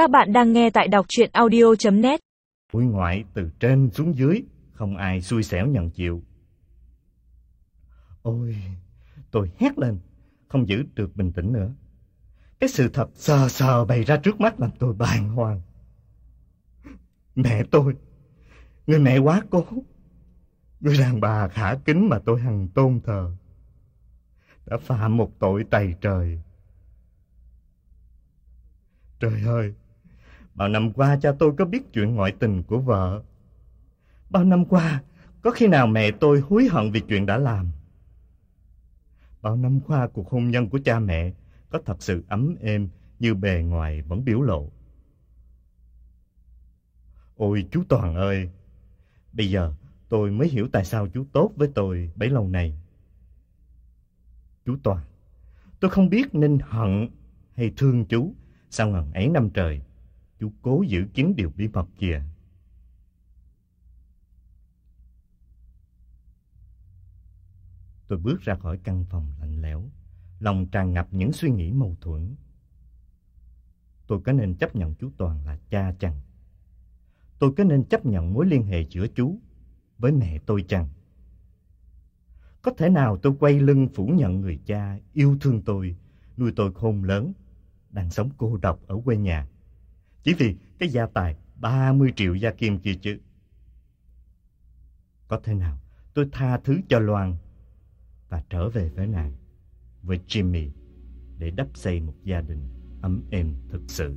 Các bạn đang nghe tại đọc truyện audio.net Ôi ngoại từ trên xuống dưới, không ai xui xẻo nhận chịu. Ôi, tôi hét lên, không giữ được bình tĩnh nữa. Cái sự thật sờ sờ bày ra trước mắt làm tôi bàng hoàng. Mẹ tôi, người mẹ quá cố, người đàn bà khả kính mà tôi hằng tôn thờ, đã phạm một tội tày trời. Trời ơi, bao năm qua cha tôi có biết chuyện ngoại tình của vợ. Bao năm qua, có khi nào mẹ tôi hối hận vì chuyện đã làm. Bao năm qua cuộc hôn nhân của cha mẹ có thật sự ấm êm như bề ngoài vẫn biểu lộ. Ôi chú Toàn ơi, bây giờ tôi mới hiểu tại sao chú tốt với tôi bấy lâu này Chú Toàn, tôi không biết nên hận hay thương chú sau ngần ấy năm trời. Chú cố giữ kín điều bí mật kia. Tôi bước ra khỏi căn phòng lạnh lẽo, lòng tràn ngập những suy nghĩ mâu thuẫn. Tôi có nên chấp nhận chú Toàn là cha chăng? Tôi có nên chấp nhận mối liên hệ giữa chú với mẹ tôi chăng? Có thể nào tôi quay lưng phủ nhận người cha yêu thương tôi, nuôi tôi khôn lớn, đang sống cô độc ở quê nhà? Chỉ vì cái gia tài 30 triệu gia kim kia chứ. Có thể nào tôi tha thứ cho Loan và trở về với nàng, với Jimmy để đắp xây một gia đình ấm êm thực sự.